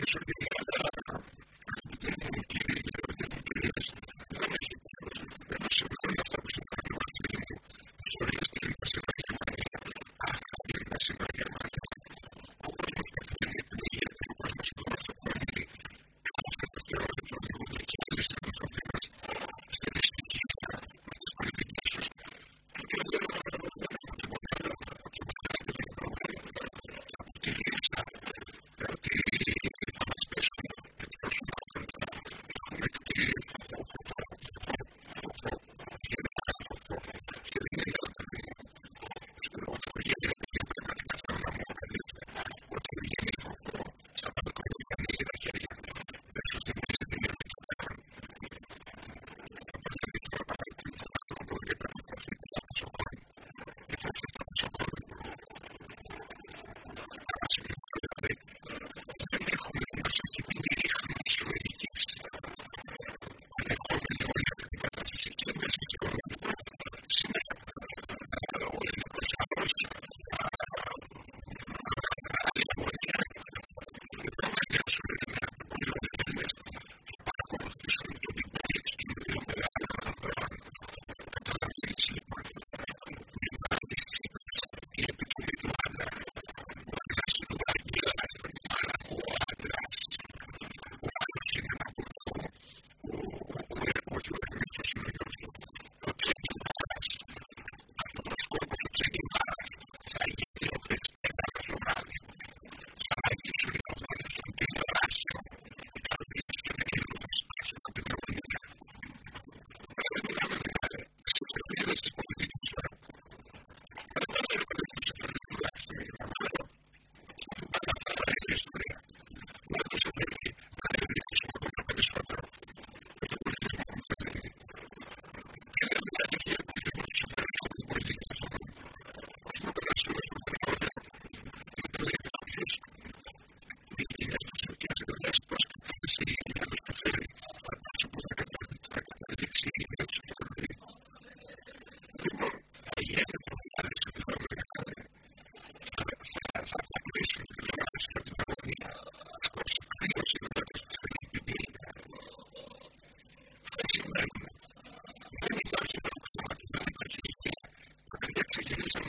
εξωτερικά everything is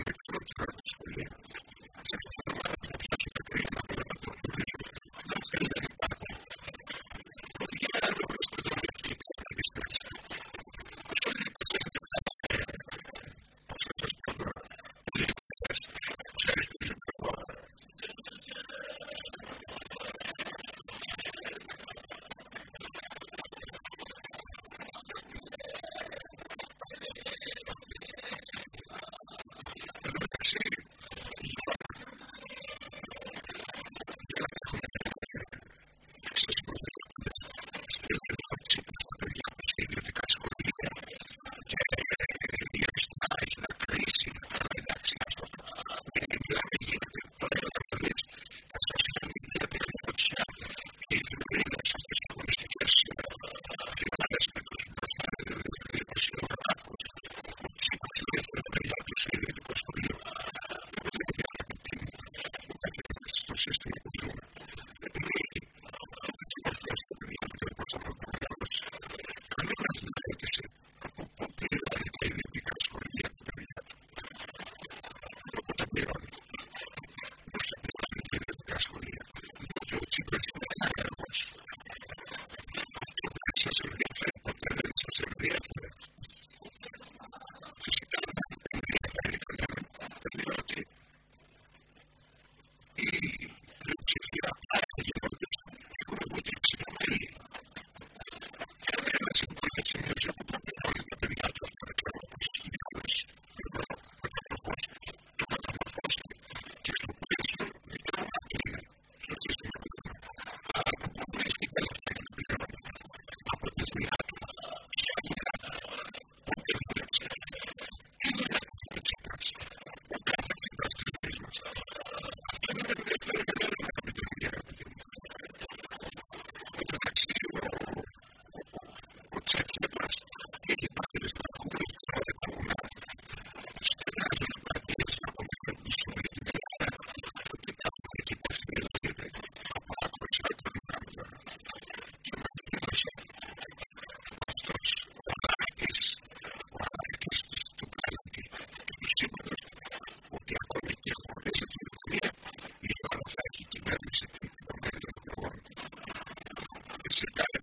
Thanks, guys.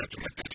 It's, uh, it's uh,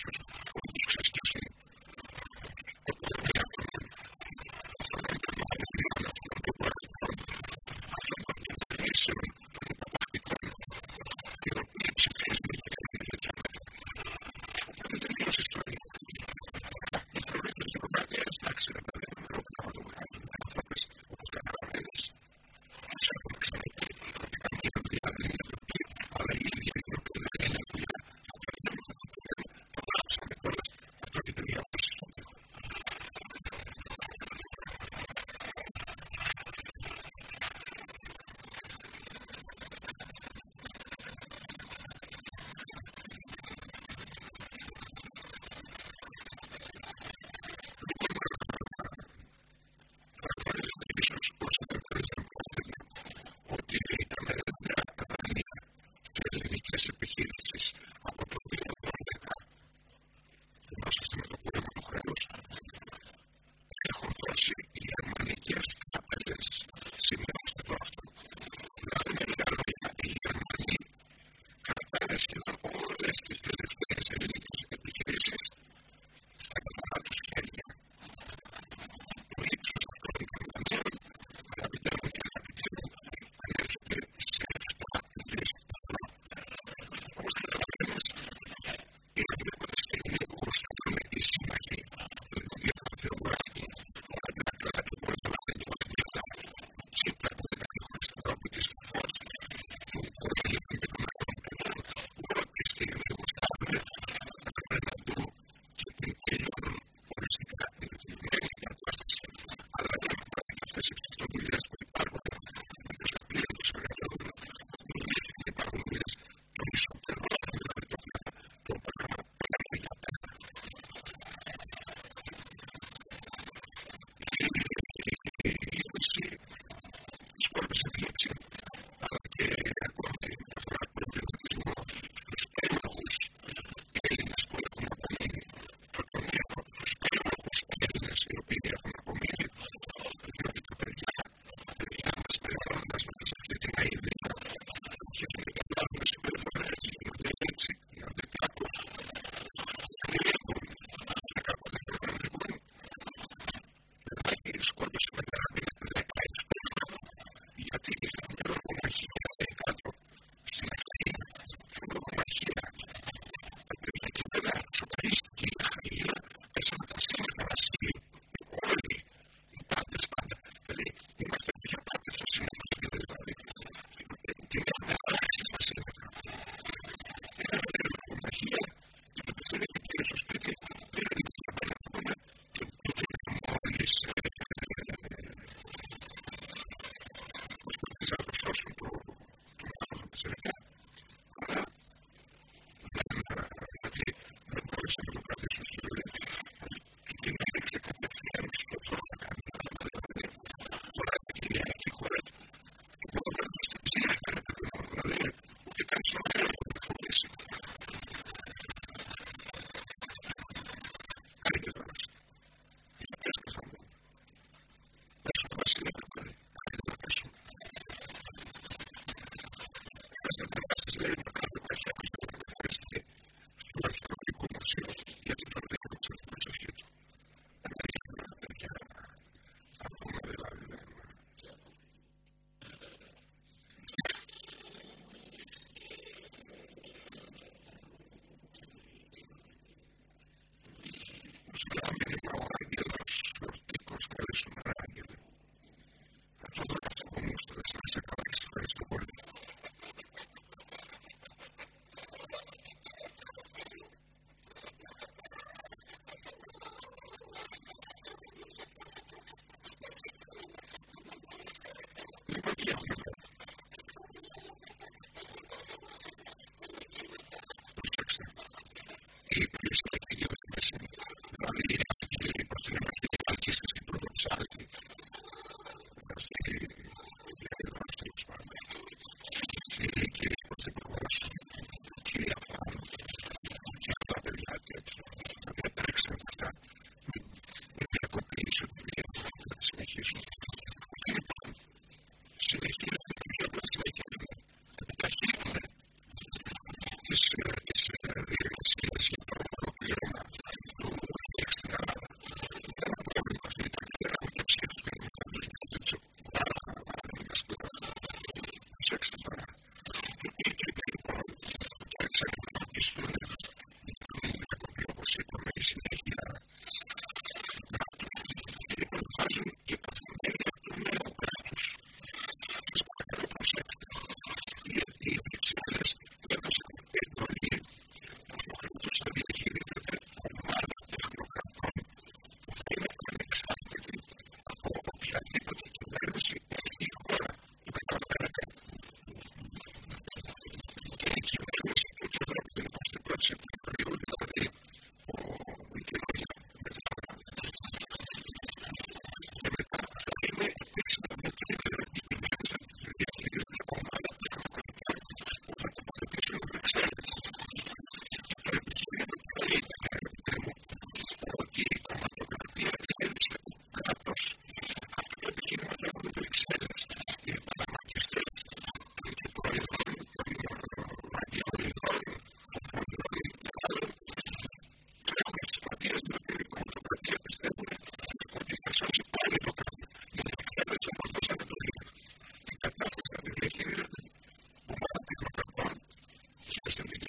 Listen to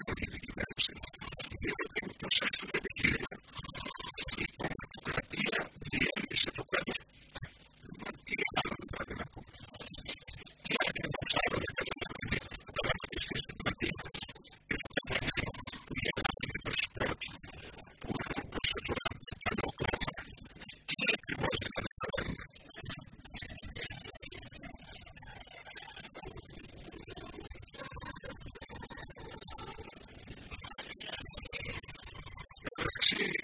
proper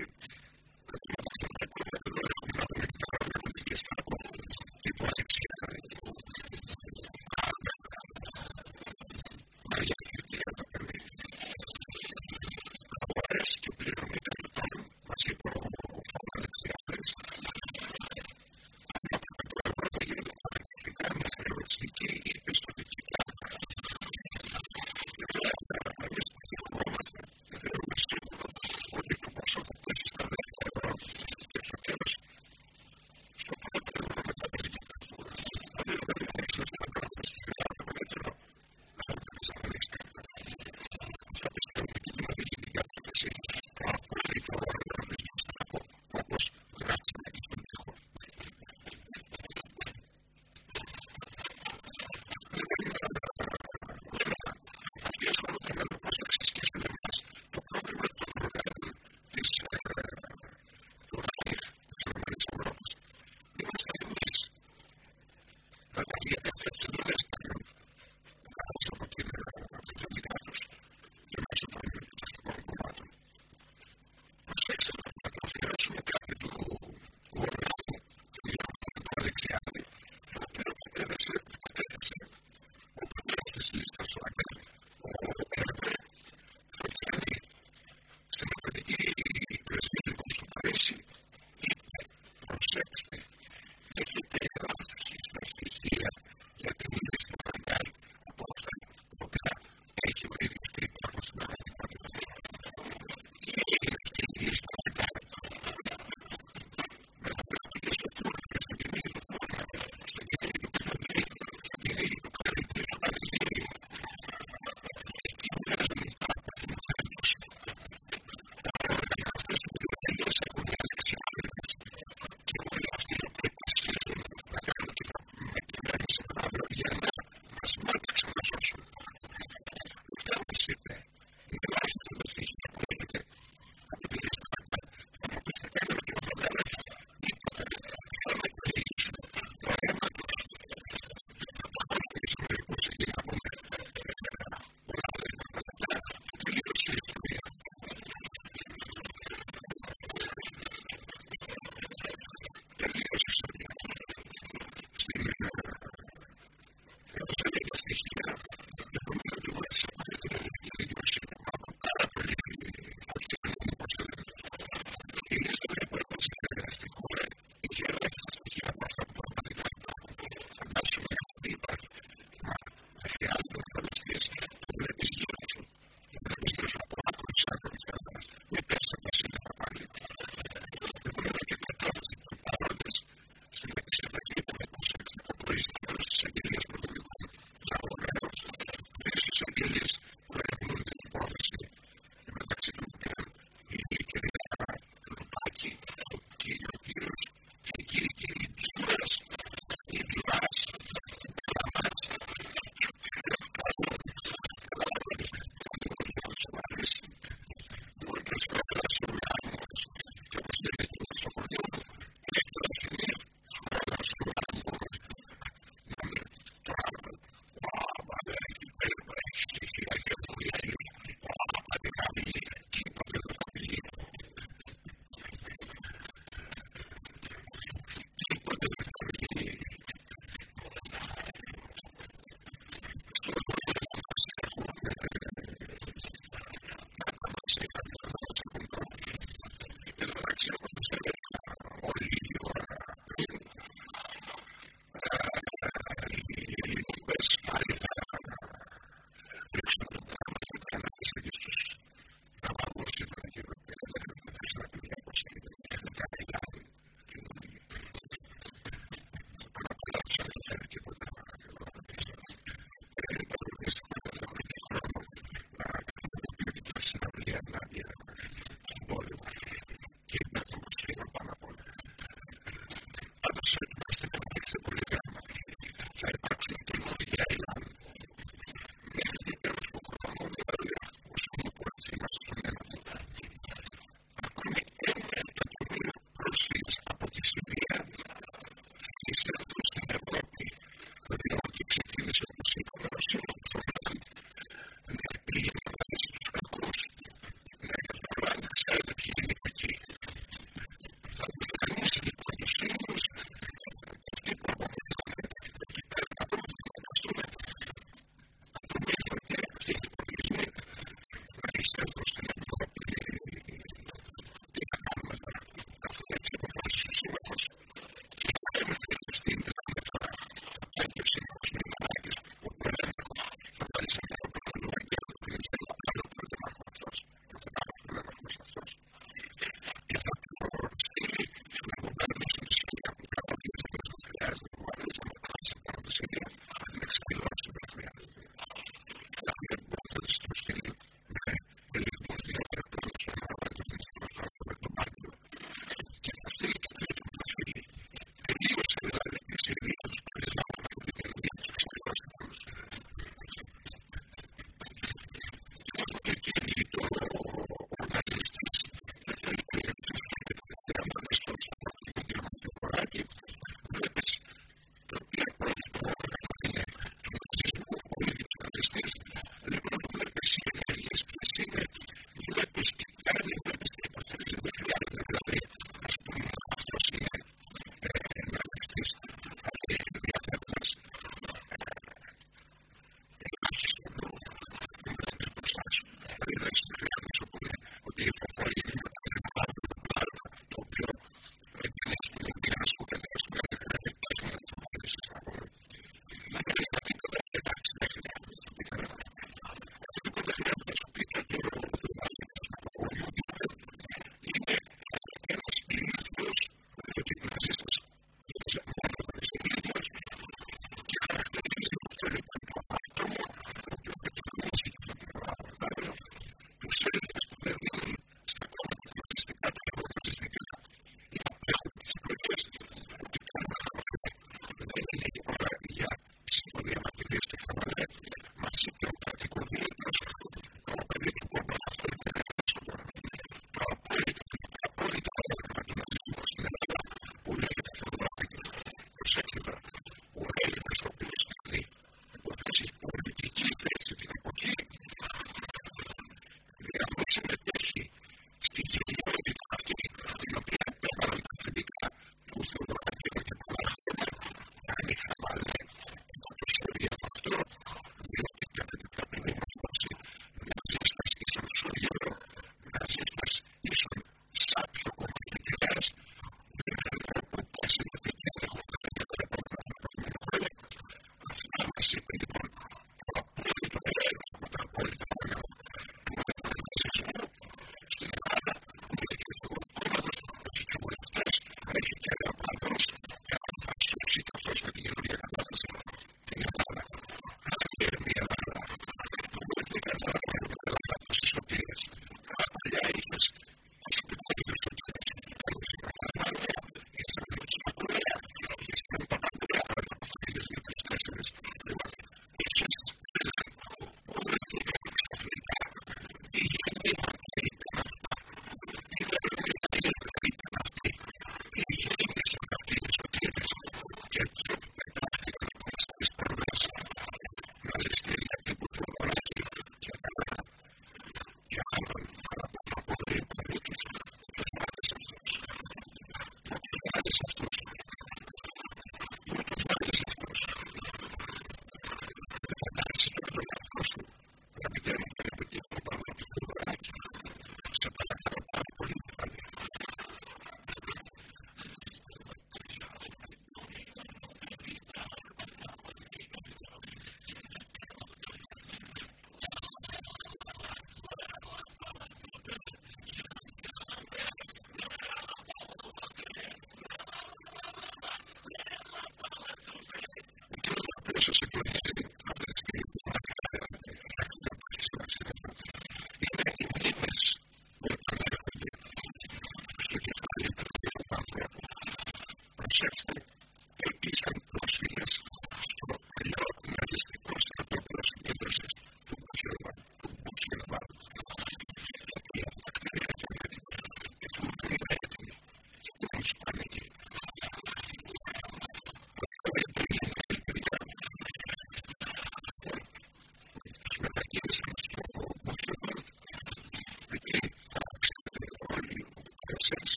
not yet. see